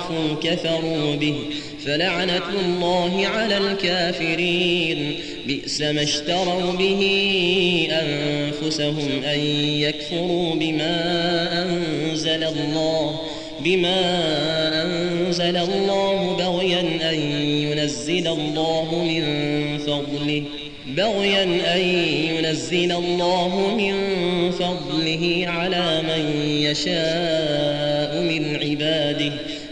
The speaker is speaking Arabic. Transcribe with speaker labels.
Speaker 1: عرفوا كفروا به فلعنة الله على الكافرين بئس ما اشتروا به أنفسهم أن يكفروا بما أنزل الله بما أنزل الله بغيا أن ينزل الله من فضله بغيا أن ينزل الله من فضله على من يشاء من عباده